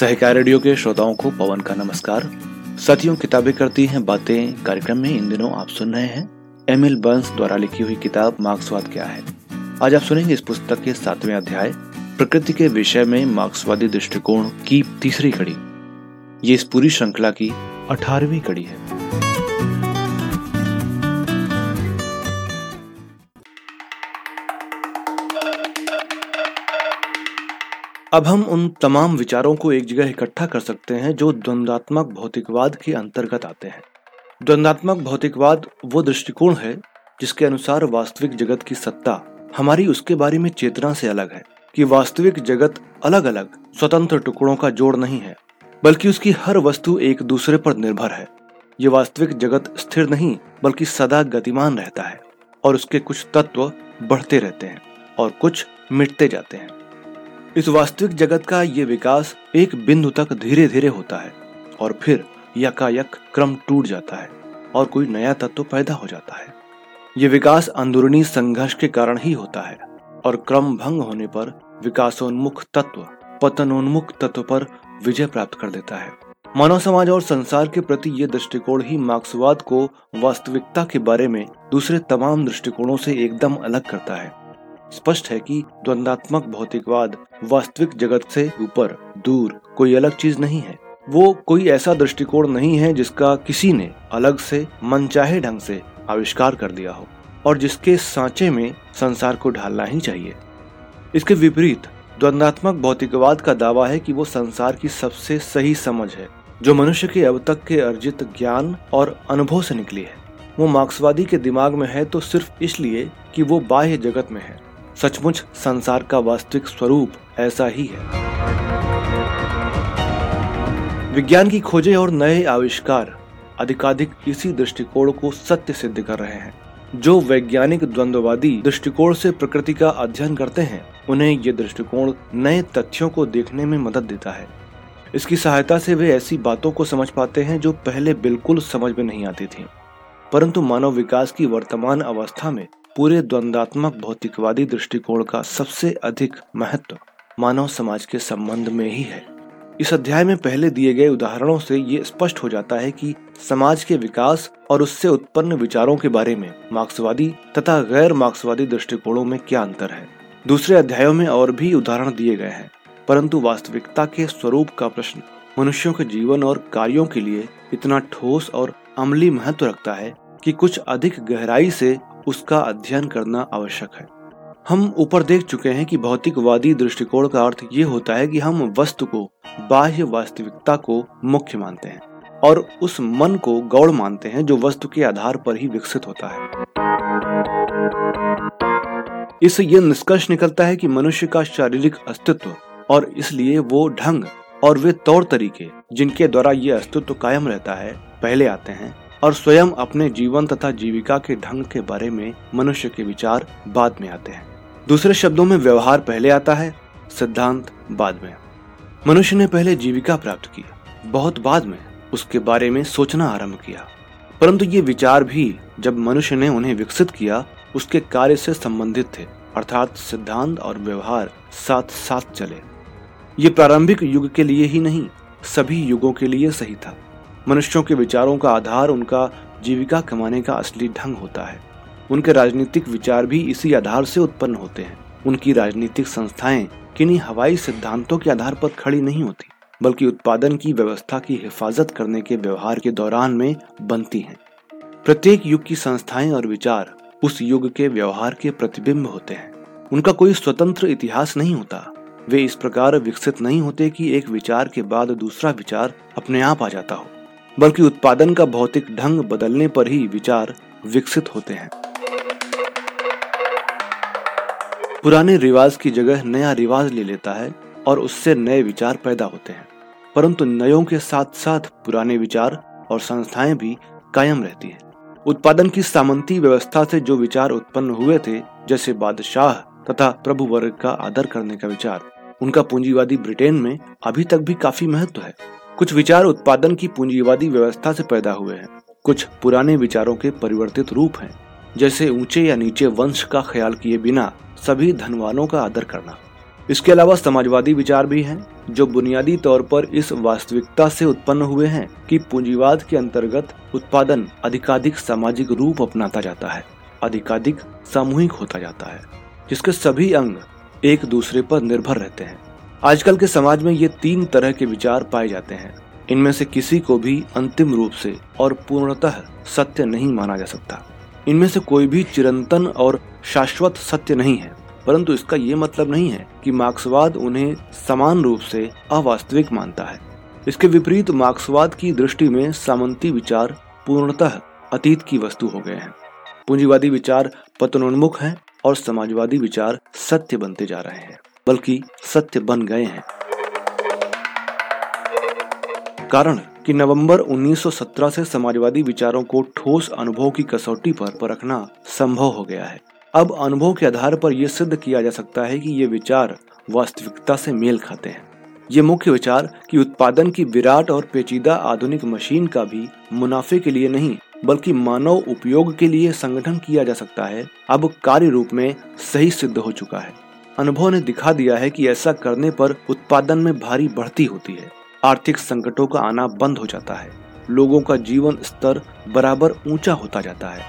सहकार radio के श्रोताओं को पवन का नमस्कार। सतियों किताबें करती हैं, बातें, कार्यक्रम में इन दिनों आप सुन रहे हैं। एम एल बंस द्वारा लिखी हुई किताब, मार्क्सवाद क्या है? आज आप सुनेंगे इस पुस्तक के सातवें अध्याय, प्रकृति के विषय में मार्क्सवादी दृष्टिकोण की तीसरी कड़ी। ये इस पूरी श्रृंखला की अठारहवीं कड़ी है। अब हम उन तमाम विचारों को एक जगह इकट्ठा कर सकते हैं जो द्वंद्वात्मक भौतिकवाद के अंतर्गत आते हैं। द्वंद्वात्मक भौतिकवाद वो दृष्टिकोण है जिसके अनुसार वास्तविक जगत की सत्ता, हमारी उसके बारे में चेतना से अलग है कि वास्तविक जगत अलग अलग स्वतंत्र टुकड़ों का जोड़ नहीं है, बल्कि उसकी हर वस्तु एक दूसरे पर निर्भर है। ये वास्तविक जगत स्थिर नहीं, बल्कि सदा गतिमान रहता है और उसके कुछ तत्व बढ़ते रहते हैं और कुछ मिटते जाते हैं। इस वास्तविक जगत का ये विकास एक बिंदु तक धीरे धीरे होता है और फिर यकायक क्रम टूट जाता है और कोई नया तत्व पैदा हो जाता है। ये विकास अंदरूनी संघर्ष के कारण ही होता है और क्रम भंग होने पर विकासोन्मुख तत्व, पतनोन्मुख तत्व पर विजय प्राप्त कर देता है। मानव समाज और संसार के प्रति ये दृष्टिकोण ही मार्क्सवाद को वास्तविकता के बारे में दूसरे तमाम दृष्टिकोणों से एकदम अलग करता है। स्पष्ट है कि द्वंदात्मक भौतिकवाद वास्तविक जगत से ऊपर, दूर, कोई अलग चीज़ नहीं है। वो कोई ऐसा दृष्टिकोण नहीं है जिसका किसी ने अलग से, मनचाहे ढंग से आविष्कार कर दिया हो, और जिसके सांचे में संसार को ढालना ही चाहिए। इसके विपरीत द्वंदात्मक भौतिकवाद का दावा है कि वो संसार की सबसे सही समझ है, जो मनुष्य के अब तक के अर्जित ज्ञान और अनुभव से निकली है। वो मार्क्सवादी के दिमाग में है तो सिर्फ़ इसलिए कि वो बाह्य जगत में है। सचमुच संसार का वास्तविक स्वरूप ऐसा ही है। विज्ञान की खोजें और नए आविष्कार अधिकाधिक इसी दृष्टिकोण को सत्य सिद्ध कर रहे हैं। जो वैज्ञानिक द्वंद्ववादी दृष्टिकोण से प्रकृति का अध्ययन करते हैं, उन्हें ये दृष्टिकोण नए तथ्यों को देखने में मदद देता है। इसकी सहायता से वे ऐसी बातों को समझ पाते हैं जो पहले बिल्कुल समझ में नहीं आती थी। परंतु मानव विकास की वर्तमान अवस्था में पूरे द्वंदात्मक भौतिकवादी दृष्टिकोण का सबसे अधिक महत्व मानव समाज के संबंध में ही है। इस अध्याय में पहले दिए गए उदाहरणों से ये स्पष्ट हो जाता है कि समाज के विकास और उससे उत्पन्न विचारों के बारे में मार्क्सवादी तथा गैर मार्क्सवादी दृष्टिकोणों में क्या अंतर है? दूसरे अध्यायों में और भी उदाहरण दिए गए हैं, परंतु वास्तविकता के स्वरूप का प्रश्न मनुष्यों के जीवन और कार्यों के लिए इतना ठोस और अमली महत्व रखता है कि कुछ अधिक गहराई से उसका अध्ययन करना आवश्यक है। हम ऊपर देख चुके हैं कि भौतिकवादी दृष्टिकोण का अर्थ ये होता है कि हम वस्तु को, बाह्य वास्तविकता को मुख्य मानते हैं और उस मन को गौड़ मानते हैं जो वस्तु के आधार पर ही विकसित होता है। इससे यह निष्कर्ष निकलता है कि मनुष्य का शारीरिक अस्तित्व और इसलिए वो ढंग और वे तौर तरीके जिनके द्वारा ये अस्तित्व कायम रहता है, पहले आते हैं और स्वयं अपने जीवन तथा जीविका के ढंग के बारे में मनुष्य के विचार बाद में आते हैं। दूसरे शब्दों में व्यवहार पहले आता है, सिद्धांत बाद में। मनुष्य ने पहले जीविका प्राप्त की, बहुत बाद में उसके बारे में सोचना आरंभ किया। परंतु ये विचार भी जब मनुष्य ने उन्हें विकसित किया, उसके कार्य से संबंधित थे, अर्थात सिद्धांत और व्यवहार साथ साथ चले। ये प्रारंभिक युग के लिए ही नहीं, सभी युगों के लिए सही था। मनुष्यों के विचारों का आधार उनका जीविका कमाने का असली ढंग होता है। उनके राजनीतिक विचार भी इसी आधार से उत्पन्न होते हैं। उनकी राजनीतिक संस्थाएँ किन्हीं हवाई सिद्धांतों के आधार पर खड़ी नहीं होती, बल्कि उत्पादन की व्यवस्था की हिफाजत करने के व्यवहार के दौरान में बनती हैं। प्रत्येक युग की संस्थाएँ और विचार उस युग के व्यवहार के प्रतिबिंब होते हैं। उनका कोई स्वतंत्र इतिहास नहीं होता। वे इस प्रकार विकसित नहीं होते कि एक विचार के बाद दूसरा विचार अपने आप आ जाता हो। बल्कि उत्पादन का भौतिक ढंग बदलने पर ही विचार विकसित होते हैं। पुराने रिवाज की जगह नया रिवाज ले लेता है और उससे नए विचार पैदा होते हैं। परंतु नयों के साथ साथ पुराने विचार और संस्थाएँ भी कायम रहती हैं। उत्पादन की सामंती व्यवस्था से जो विचार उत्पन्न हुए थे, जैसे बादशाह तथा प्रभु वर्ग का आदर करने का विचार, उनका पूंजीवादी ब्रिटेन में अभी तक भी काफ़ी महत्व है। कुछ विचार उत्पादन की पूंजीवादी व्यवस्था से पैदा हुए हैं। कुछ पुराने विचारों के परिवर्तित रूप हैं, जैसे ऊँचे या नीचे वंश का ख्याल किए बिना सभी धनवानों का आदर करना। इसके अलावा समाजवादी विचार भी हैं, जो बुनियादी तौर पर इस वास्तविकता से उत्पन्न हुए हैं कि पूंजीवाद के अंतर्गत उत्पादन अधिकाधिक सामाजिक रूप अपनाता जाता है, अधिकाधिक सामूहिक होता जाता है, जिसके सभी अंग एक दूसरे पर निर्भर रहते हैं। आजकल के समाज में ये तीन तरह के विचार पाए जाते हैं। इनमें से किसी को भी अंतिम रूप से और पूर्णतः सत्य नहीं माना जा सकता। इनमें से कोई भी चिरंतन और शाश्वत सत्य नहीं है। परंतु इसका ये मतलब नहीं है कि मार्क्सवाद उन्हें समान रूप से अवास्तविक मानता है। इसके विपरीत मार्क्सवाद की दृष्टि में सामंती विचार पूर्णतः अतीत की वस्तु हो गए हैं। पूंजीवादी विचार पतनोन्मुख हैं और समाजवादी विचार सत्य बनते जा रहे हैं। बल्कि सत्य बन गए हैं। कारण कि नवंबर 1917 से समाजवादी विचारों को ठोस अनुभव की कसौटी पर परखना संभव हो गया है। अब अनुभव के आधार पर यह सिद्ध किया जा सकता है कि ये विचार वास्तविकता से मेल खाते हैं। ये मुख्य विचार कि उत्पादन की विराट और पेचीदा आधुनिक मशीन का भी मुनाफे के लिए नहीं, बल्कि मानव उपयोग के लिए संगठन किया जा सकता है, अब कार्य रूप में सही सिद्ध हो चुका है। अनुभव ने दिखा दिया है कि ऐसा करने पर उत्पादन में भारी बढ़ती होती है। आर्थिक संकटों का आना बंद हो जाता है। लोगों का जीवन स्तर बराबर ऊँचा होता जाता है।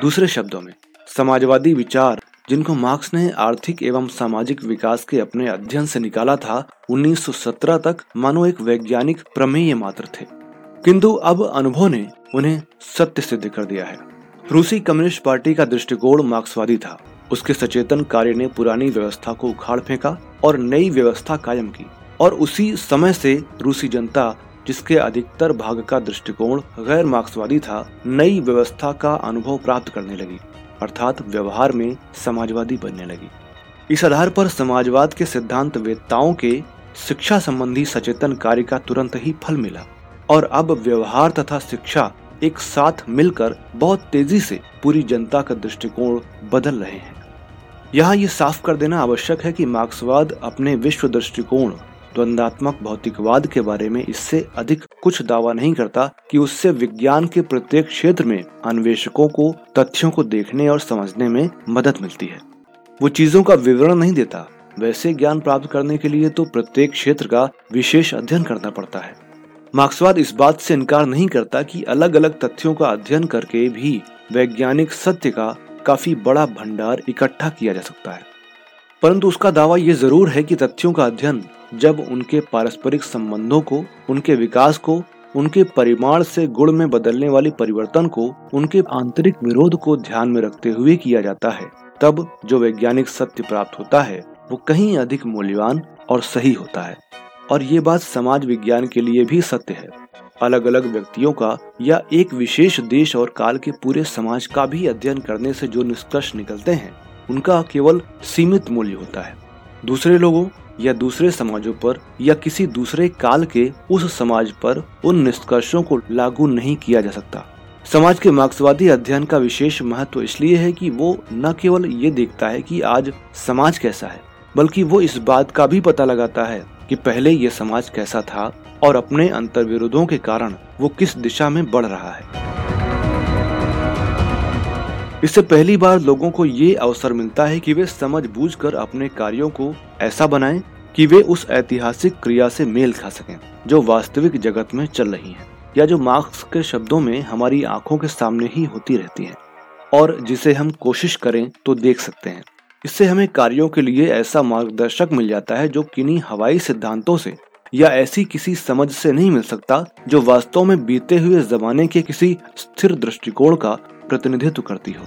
दूसरे शब्दों में, समाजवादी विचार, जिनको मार्क्स ने आर्थिक एवं सामाजिक विकास के अपने अध्ययन से निकाला था 1917 तक मानो एक वैज्ञानिक प्रमेय मात्र थे। किंतु अब अनुभव ने उन्हें सत्य सिद्ध कर दिया है। रूसी कम्युनिस्ट पार्टी का दृष्टिकोण मार्क्सवादी था। उसके सचेतन कार्य ने पुरानी व्यवस्था को उखाड़ फेंका और नई व्यवस्था कायम की। और उसी समय से रूसी जनता, जिसके अधिकतर भाग का दृष्टिकोण गैर मार्क्सवादी था, नई व्यवस्था का अनुभव प्राप्त करने लगी। अर्थात व्यवहार में समाजवादी बनने लगी। इस आधार पर समाजवाद के सिद्धांत वेदताओं के शिक्षा संबंधी सचेतन कार्य का तुरंत ही फल मिला। और अब व्यवहार तथा शिक्षा एक साथ मिलकर बहुत तेज़ी से पूरी जनता का दृष्टिकोण बदल रहे हैं। यहाँ ये साफ़ कर देना आवश्यक है कि मार्क्सवाद अपने विश्व दृष्टिकोण द्वंदात्मक भौतिकवाद के बारे में इससे अधिक कुछ दावा नहीं करता कि उससे विज्ञान के प्रत्येक क्षेत्र में अन्वेषकों को, तथ्यों को देखने और समझने में मदद मिलती है। वो चीज़ों का विवरण नहीं देता। वैसे ज्ञान प्राप्त करने के लिए तो प्रत्येक क्षेत्र का विशेष अध्ययन करना पड़ता है। मार्क्सवाद इस बात से इनकार नहीं करता कि अलग अलग तथ्यों का अध्ययन करके भी वैज्ञानिक सत्य का काफ़ी बड़ा भंडार इकट्ठा किया जा सकता है। परंतु उसका दावा ये ज़रूर है कि तथ्यों का अध्ययन जब उनके पारस्परिक संबंधों को, उनके विकास को, उनके परिमाण से गुण में बदलने वाले परिवर्तन को, उनके आंतरिक विरोध को ध्यान में रखते हुए किया जाता है, तब जो वैज्ञानिक सत्य प्राप्त होता है, वो कहीं अधिक मूल्यवान और सही होता है। और ये बात समाज विज्ञान के लिए भी सत्य है। अलग अलग व्यक्तियों का या एक विशेष देश और काल के पूरे समाज का भी अध्ययन करने से जो निष्कर्ष निकलते हैं, उनका केवल सीमित मूल्य होता है। दूसरे लोगों या दूसरे समाजों पर या किसी दूसरे काल के उस समाज पर उन निष्कर्षों को लागू नहीं किया जा सकता। समाज के मार्क्सवादी अध्ययन का विशेष महत्व इसलिए है कि वो न केवल ये देखता है कि आज समाज कैसा है, बल्कि वो इस बात का भी पता लगाता है कि पहले ये समाज कैसा था और अपने अंतर विरोधों के कारण वो किस दिशा में बढ़ रहा है। इससे पहली बार लोगों को ये अवसर मिलता है कि वे समझ बूझ कर अपने कार्यों को ऐसा बनाएँ कि वे उस ऐतिहासिक क्रिया से मेल खा सकें, जो वास्तविक जगत में चल रही है, या जो मार्क्स के शब्दों में हमारी आँखों के सामने ही होती रहती है, और जिसे हम कोशिश करें तो देख सकते हैं। इससे हमें कार्यों के लिए ऐसा मार्गदर्शक मिल जाता है जो किन्हीं हवाई सिद्धांतों से या ऐसी किसी समझ से नहीं मिल सकता, जो वास्तव में बीते हुए जमाने के किसी स्थिर दृष्टिकोण का प्रतिनिधित्व करती हो।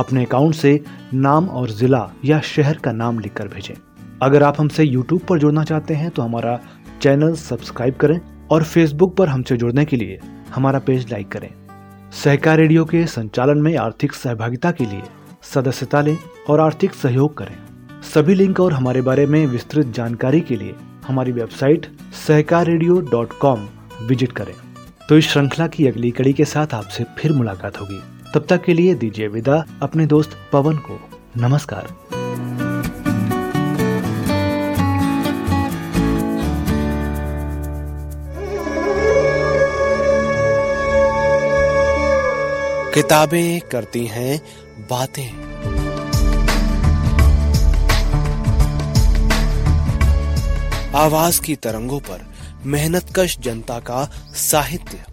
अपने अकाउंट से नाम और जिला या शहर का नाम लिखकर भेजें। अगर आप हमसे यूट्यूब पर जुड़ना चाहते हैं तो हमारा चैनल सब्सक्राइब करें और फेसबुक पर हमसे जुड़ने के लिए हमारा पेज लाइक करें। सहकार रेडियो के संचालन में आर्थिक सहभागिता के लिए सदस्यता लें और आर्थिक सहयोग करें। सभी लिंक और हमारे बारे में विस्तृत जानकारी के लिए हमारी website Sahkar radio dot com visit करें। तो इस श्रृंखला की अगली कड़ी के साथ आपसे फिर मुलाकात होगी। तब तक के लिए दीजिए विदा अपने दोस्त पवन को। नमस्कार। किताबें करती हैं, बातें। आवाज़ की तरंगों पर मेहनतकश जनता का साहित्य।